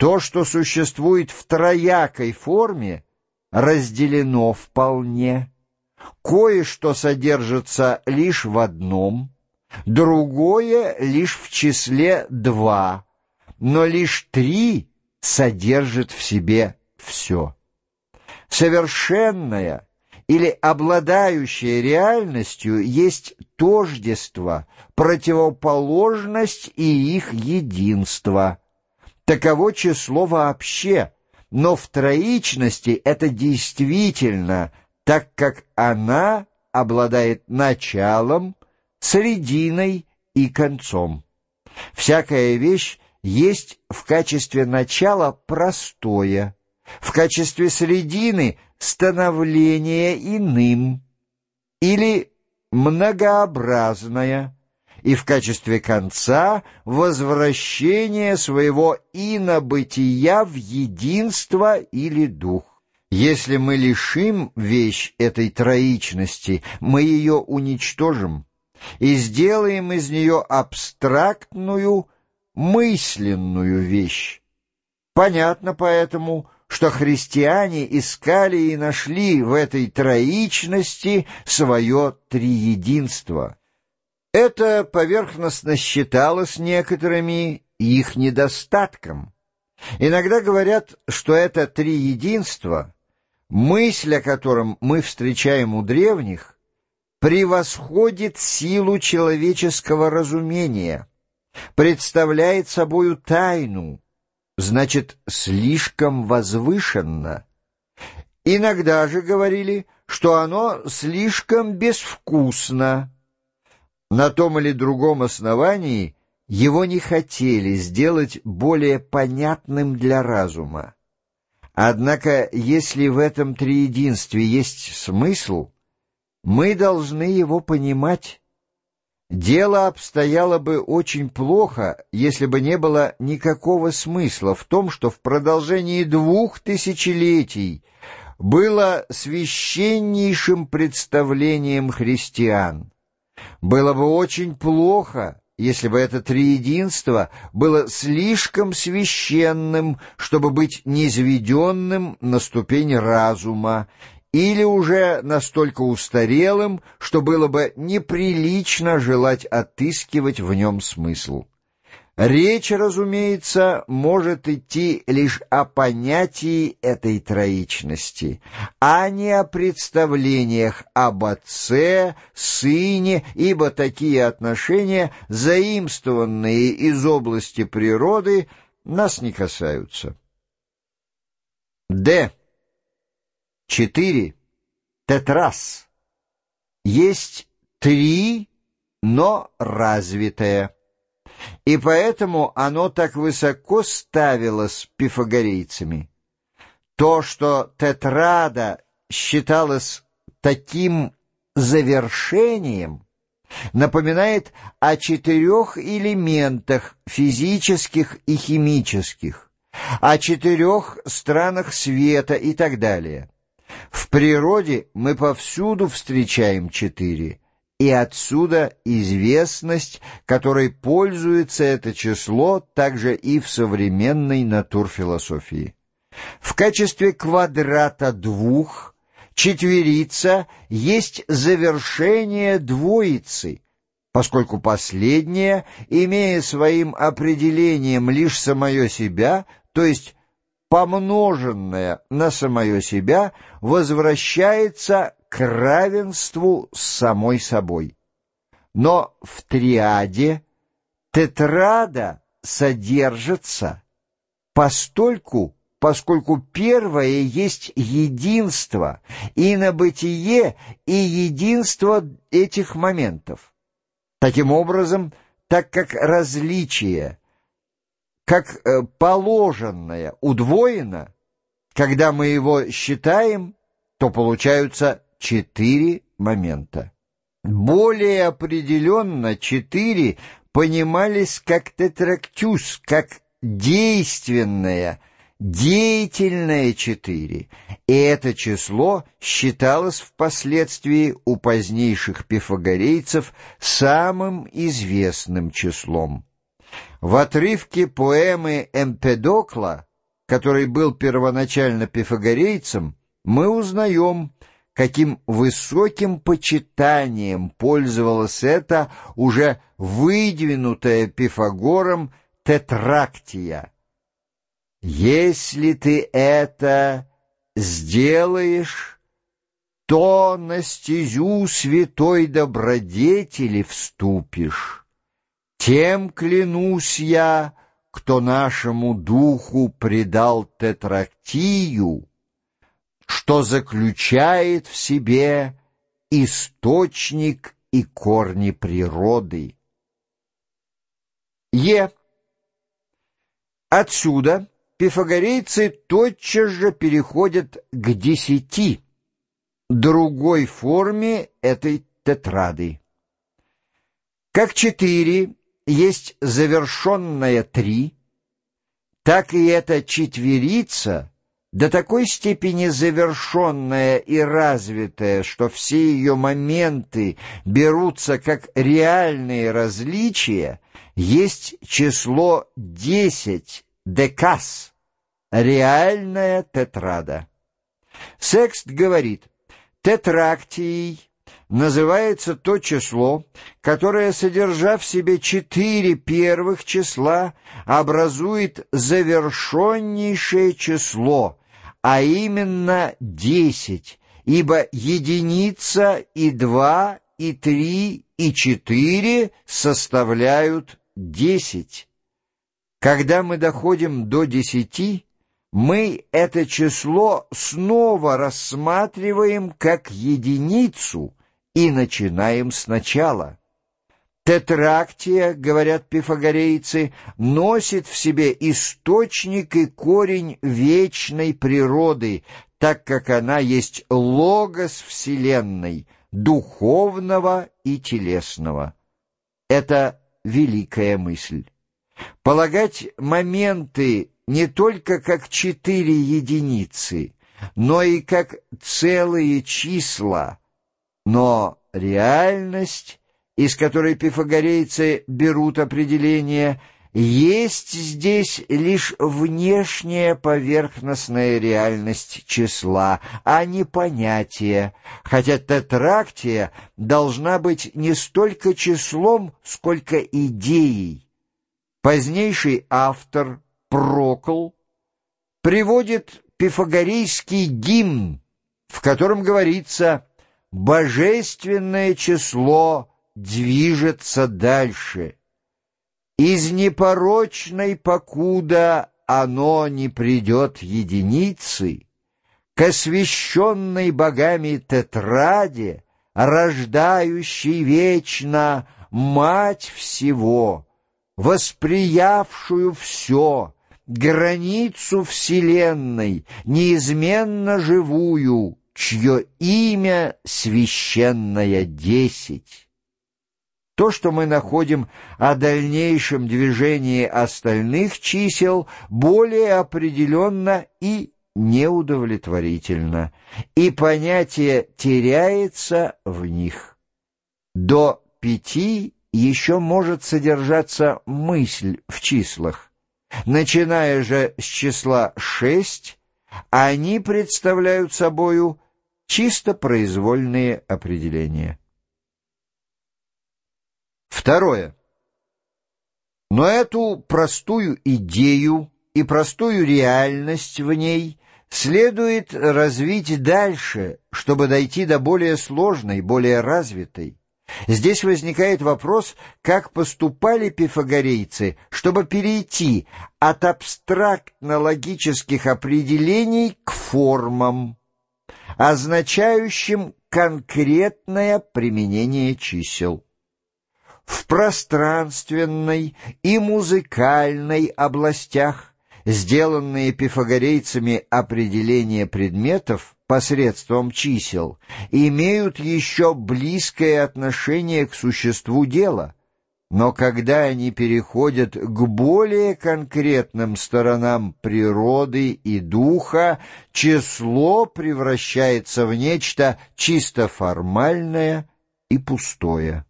То, что существует в троякой форме, разделено вполне. Кое-что содержится лишь в одном, другое лишь в числе два, но лишь три содержит в себе все. Совершенное или обладающее реальностью есть тождество, противоположность и их единство. Таково число вообще, но в троичности это действительно, так как она обладает началом, срединой и концом. Всякая вещь есть в качестве начала простое, в качестве средины становление иным или многообразное, и в качестве конца возвращение своего инобытия в единство или дух. Если мы лишим вещь этой троичности, мы ее уничтожим и сделаем из нее абстрактную, мысленную вещь. Понятно поэтому, что христиане искали и нашли в этой троичности свое триединство. Это поверхностно считалось некоторыми их недостатком. Иногда говорят, что это триединство, мысль о котором мы встречаем у древних, превосходит силу человеческого разумения, представляет собою тайну, значит, слишком возвышенно. Иногда же говорили, что оно слишком безвкусно. На том или другом основании его не хотели сделать более понятным для разума. Однако, если в этом триединстве есть смысл, мы должны его понимать. Дело обстояло бы очень плохо, если бы не было никакого смысла в том, что в продолжении двух тысячелетий было священнейшим представлением христиан. Было бы очень плохо, если бы это триединство было слишком священным, чтобы быть низведенным на ступень разума, или уже настолько устарелым, что было бы неприлично желать отыскивать в нем смысл. Речь, разумеется, может идти лишь о понятии этой троичности, а не о представлениях об отце, сыне, ибо такие отношения, заимствованные из области природы, нас не касаются. Д. 4. Тетрас. Есть три, но развитое и поэтому оно так высоко ставилось пифагорейцами. То, что тетрада считалось таким завершением, напоминает о четырех элементах физических и химических, о четырех странах света и так далее. В природе мы повсюду встречаем четыре, и отсюда известность, которой пользуется это число также и в современной натурфилософии. В качестве квадрата двух четверица есть завершение двоицы, поскольку последняя, имея своим определением лишь самое себя, то есть помноженное на самое себя, возвращается к равенству с самой собой. Но в триаде тетрада содержится постольку, поскольку первое есть единство, и на бытие, и единство этих моментов. Таким образом, так как различие, как э, положенное, удвоено, когда мы его считаем, то получаются четыре момента. Более определенно четыре понимались как тетрактюс, как действенное, деятельное четыре, и это число считалось впоследствии у позднейших пифагорейцев самым известным числом. В отрывке поэмы Эмпедокла который был первоначально пифагорейцем, мы узнаем, каким высоким почитанием пользовалась эта уже выдвинутая Пифагором тетрактия. «Если ты это сделаешь, то на стезю святой добродетели вступишь. Тем клянусь я, кто нашему духу предал тетрактию, что заключает в себе источник и корни природы. Е. Отсюда пифагорейцы тотчас же переходят к десяти, другой форме этой тетрады. Как четыре есть завершенная три, так и эта четверица до такой степени завершенная и развитая, что все ее моменты берутся как реальные различия, есть число десять, декас, реальная тетрада. Секст говорит, тетрактией называется то число, которое, содержа в себе четыре первых числа, образует завершеннейшее число, а именно десять, ибо единица и два, и три, и четыре составляют десять. Когда мы доходим до десяти, мы это число снова рассматриваем как единицу и начинаем сначала. Тетрактия, говорят пифагорейцы, носит в себе источник и корень вечной природы, так как она есть логос Вселенной, духовного и телесного. Это великая мысль. Полагать моменты не только как четыре единицы, но и как целые числа, но реальность, из которой пифагорейцы берут определение, есть здесь лишь внешняя поверхностная реальность числа, а не понятие, хотя тетрактия должна быть не столько числом, сколько идеей. Позднейший автор Прокл приводит пифагорейский гимн, в котором говорится «божественное число движется дальше». Из непорочной покуда оно не придет единицы, к освященной богами тетраде, рождающей вечно мать всего, восприявшую все, границу вселенной, неизменно живую, чье имя священное десять. То, что мы находим о дальнейшем движении остальных чисел, более определенно и неудовлетворительно, и понятие теряется в них. До пяти еще может содержаться мысль в числах. Начиная же с числа шесть, они представляют собою чисто произвольные определения. Второе. Но эту простую идею и простую реальность в ней следует развить дальше, чтобы дойти до более сложной, более развитой. Здесь возникает вопрос, как поступали пифагорейцы, чтобы перейти от абстрактно-логических определений к формам, означающим конкретное применение чисел. В пространственной и музыкальной областях сделанные пифагорейцами определения предметов посредством чисел имеют еще близкое отношение к существу дела, но когда они переходят к более конкретным сторонам природы и духа, число превращается в нечто чисто формальное и пустое.